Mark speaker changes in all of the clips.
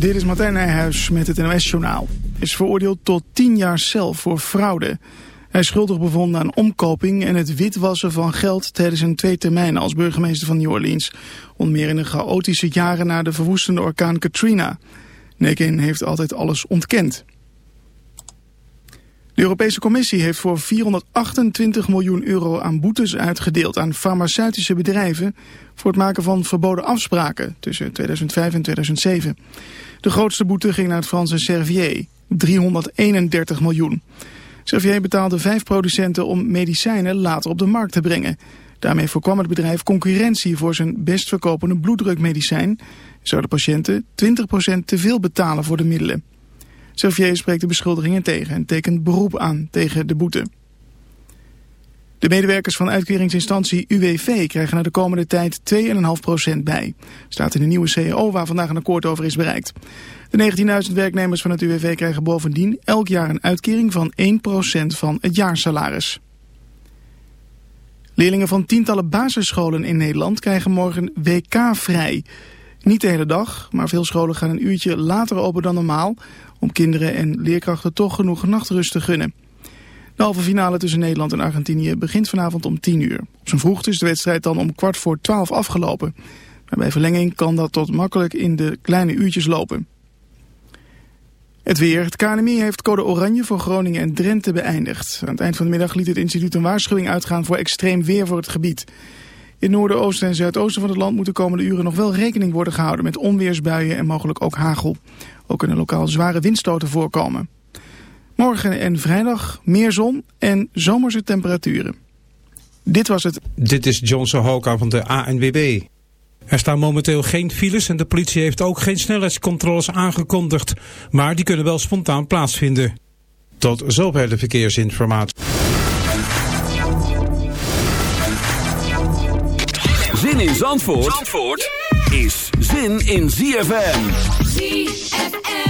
Speaker 1: Dit is Martijn Nijhuis met het NOS-journaal. Is veroordeeld tot 10 jaar cel voor fraude. Hij is schuldig bevonden aan omkoping en het witwassen van geld tijdens een twee termijnen als burgemeester van New Orleans. Onder meer in de chaotische jaren na de verwoestende orkaan Katrina. Nekin heeft altijd alles ontkend. De Europese Commissie heeft voor 428 miljoen euro aan boetes uitgedeeld aan farmaceutische bedrijven voor het maken van verboden afspraken tussen 2005 en 2007. De grootste boete ging naar het Franse Servier, 331 miljoen. Servier betaalde vijf producenten om medicijnen later op de markt te brengen. Daarmee voorkwam het bedrijf concurrentie voor zijn best verkopende bloeddrukmedicijn. Zouden patiënten 20% te veel betalen voor de middelen. Servier spreekt de beschuldigingen tegen en tekent beroep aan tegen de boete. De medewerkers van uitkeringsinstantie UWV krijgen na de komende tijd 2,5% bij. Staat in de nieuwe CEO waar vandaag een akkoord over is bereikt. De 19.000 werknemers van het UWV krijgen bovendien elk jaar een uitkering van 1% van het jaarsalaris. Leerlingen van tientallen basisscholen in Nederland krijgen morgen WK vrij. Niet de hele dag, maar veel scholen gaan een uurtje later open dan normaal... om kinderen en leerkrachten toch genoeg nachtrust te gunnen. De halve finale tussen Nederland en Argentinië begint vanavond om 10 uur. Op zijn vroegst is de wedstrijd dan om kwart voor 12 afgelopen. Maar bij verlenging kan dat tot makkelijk in de kleine uurtjes lopen. Het weer. Het KNMI heeft code oranje voor Groningen en Drenthe beëindigd. Aan het eind van de middag liet het instituut een waarschuwing uitgaan voor extreem weer voor het gebied. In noorden, oosten en zuidoosten van het land moet de komende uren nog wel rekening worden gehouden met onweersbuien en mogelijk ook hagel. Ook kunnen lokaal zware windstoten voorkomen. Morgen en vrijdag meer zon en zomerse temperaturen. Dit was het.
Speaker 2: Dit is Johnson Hoka van de ANWB. Er staan momenteel geen files en de politie heeft ook geen snelheidscontroles aangekondigd. Maar die kunnen wel spontaan plaatsvinden. Tot zover de verkeersinformatie.
Speaker 3: Zin in Zandvoort, Zandvoort is zin in ZFM.
Speaker 4: ZFM.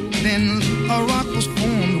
Speaker 5: Then a rock was formed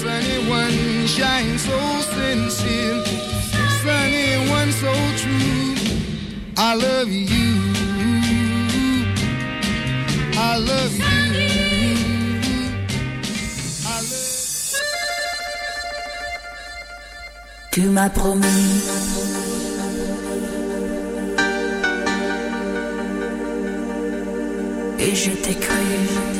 Speaker 5: Sunny one shine so sincere. Sunny one so true. I love you. I love you. I love...
Speaker 6: Tu m'as promis. Et je t'ai cru.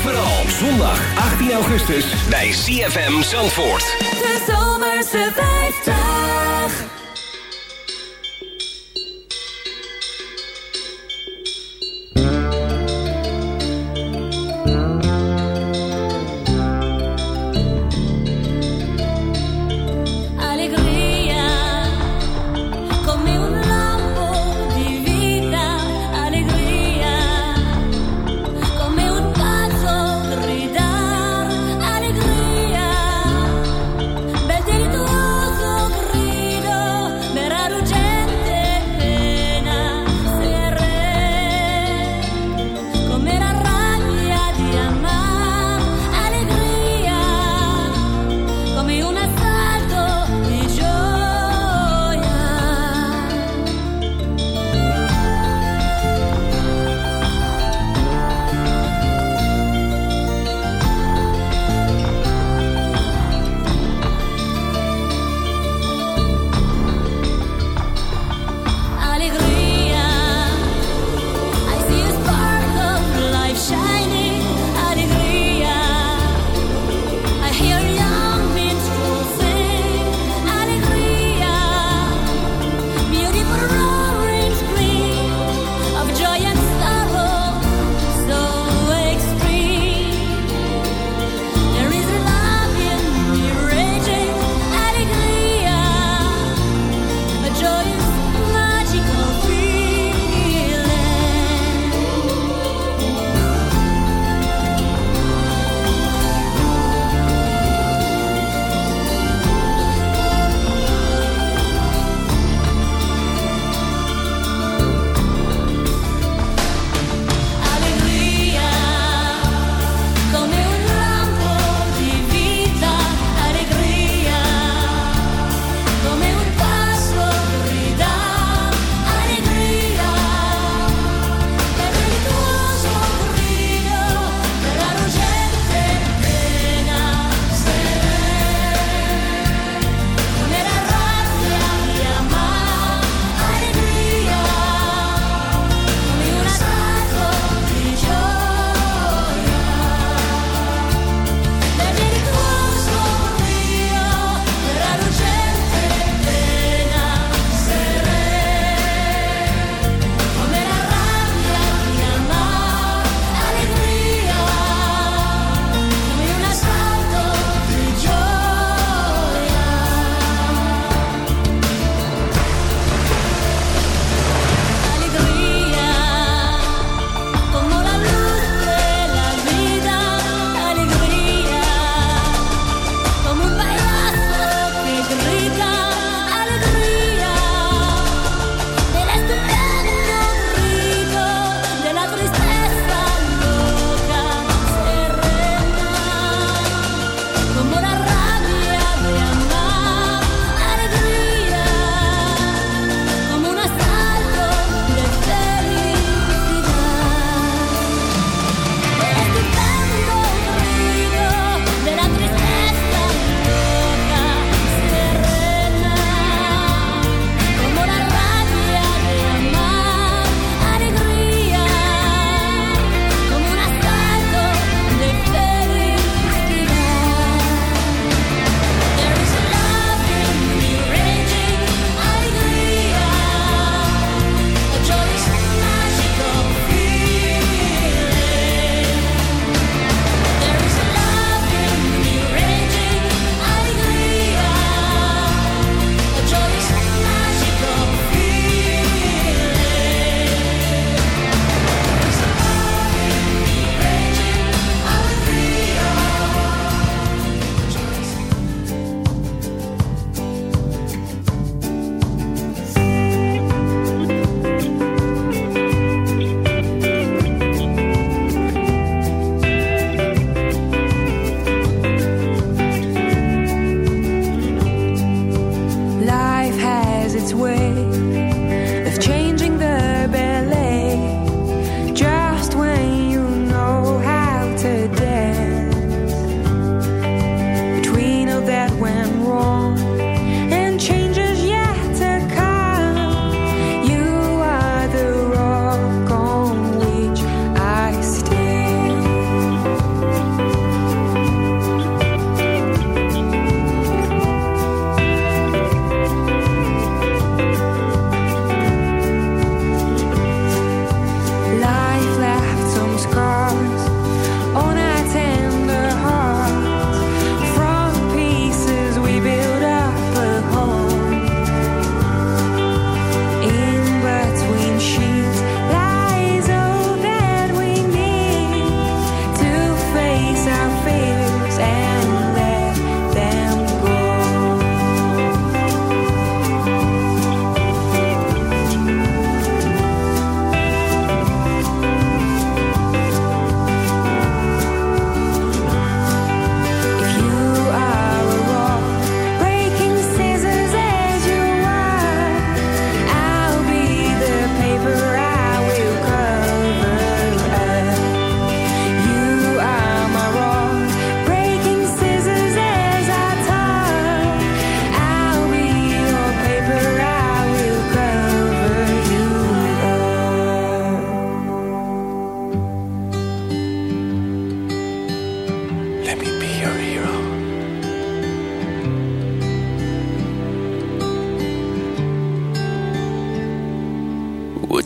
Speaker 7: Vooral Zondag 18 augustus bij CFM Zandvoort.
Speaker 6: De Zomerse 50.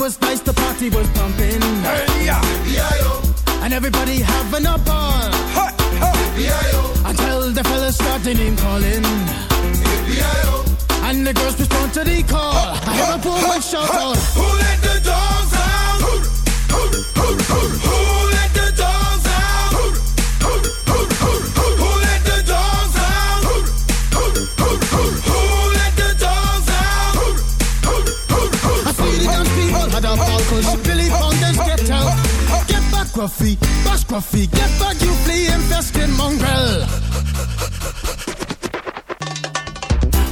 Speaker 8: Was nice, the party was pumping.
Speaker 9: Hey, yeah.
Speaker 8: And everybody having a ball. Until the fellas started name calling. And the girls respond to the call. I hear a woman shout out.
Speaker 9: Who let the dogs out? Who let the
Speaker 8: Gruffy, bash Gruffy, get back, you flea infested mongrel.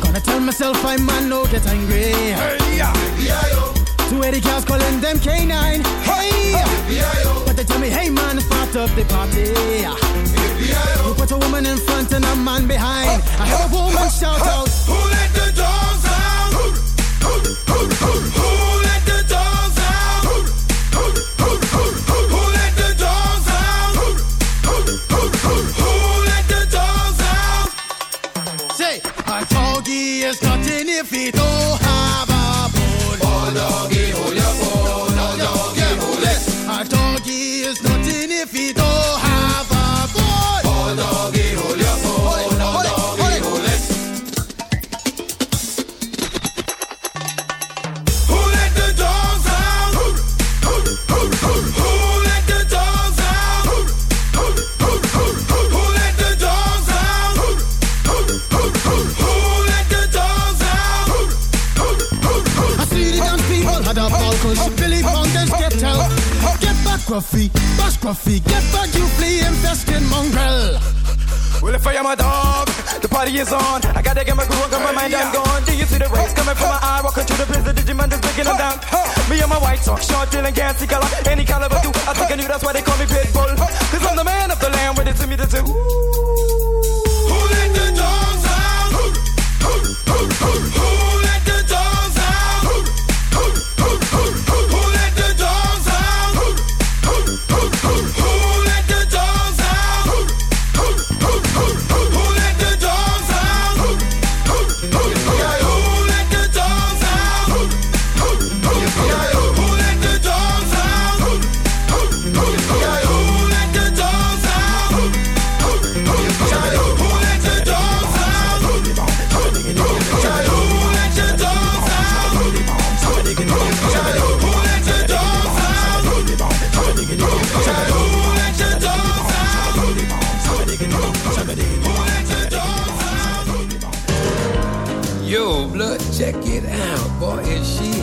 Speaker 8: Gonna tell myself I man no get angry. Two Eddie cows calling them canine. Hey, but they tell me, hey man, start up the party. You put a woman in front and a man behind. I hear a woman shout out. Bash Gruffy, get back, you flea infested mongrel.
Speaker 10: Well, if I am a dog, the party is on. I gotta get my groove on, 'cause my mind I'm gone. Do you see the rays coming from my eye? Walking through the prison, Digimon just breaking them down. Me and my white talk, short, dealing, gassy color, any caliber do. I think I knew that's why they call me Pitbull. Cause I'm the man of the land with it to me to do.
Speaker 9: Who let the dogs out? Who let the dogs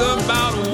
Speaker 11: about,